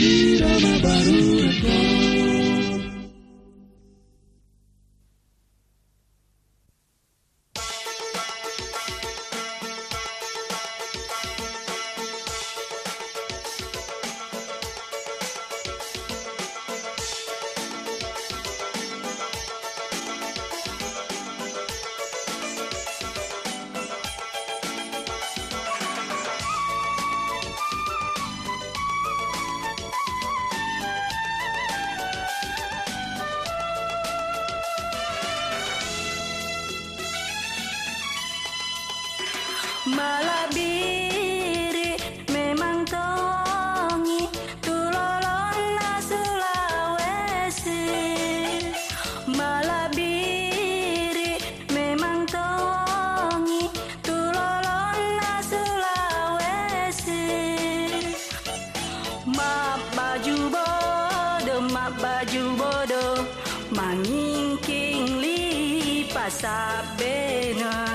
Vira na barulho. Malabiri memang tongi tulolona Sulawesi. Malabiri memang tongi tulolona Sulawesi. Mak baju bodo mak baju bodo mangingking li pasabena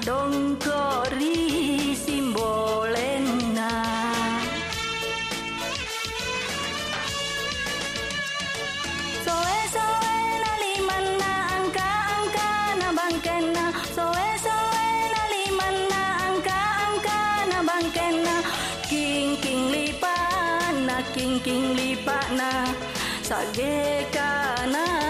tak dongkori simbolena Soe soe na liman na angka angka na bangkena Soe soe na liman na angka angka na bangkena King king lipa na, king king lipa na. Sage na.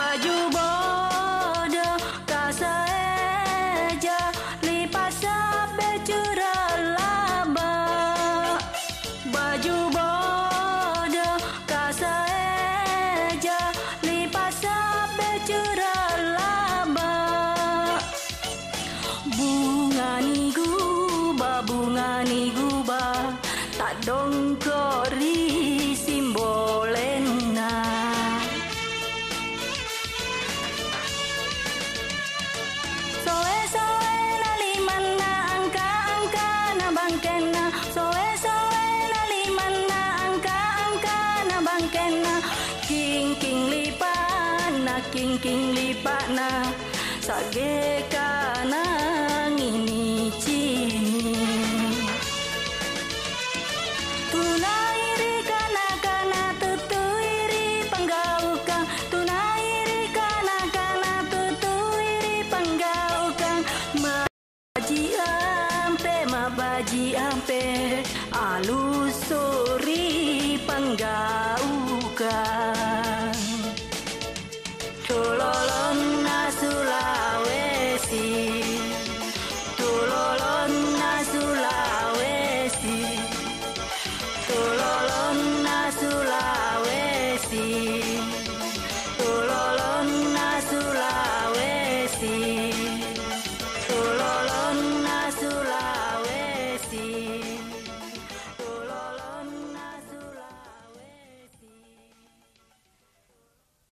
Baju bodo na king king lipa na Sage kana ngini cini Tunairi kana kana tutuiri panggaukan Tunairi kana kana tutuiri panggaukan Mabaji ampe mabaji ampe Alusuri panggaukan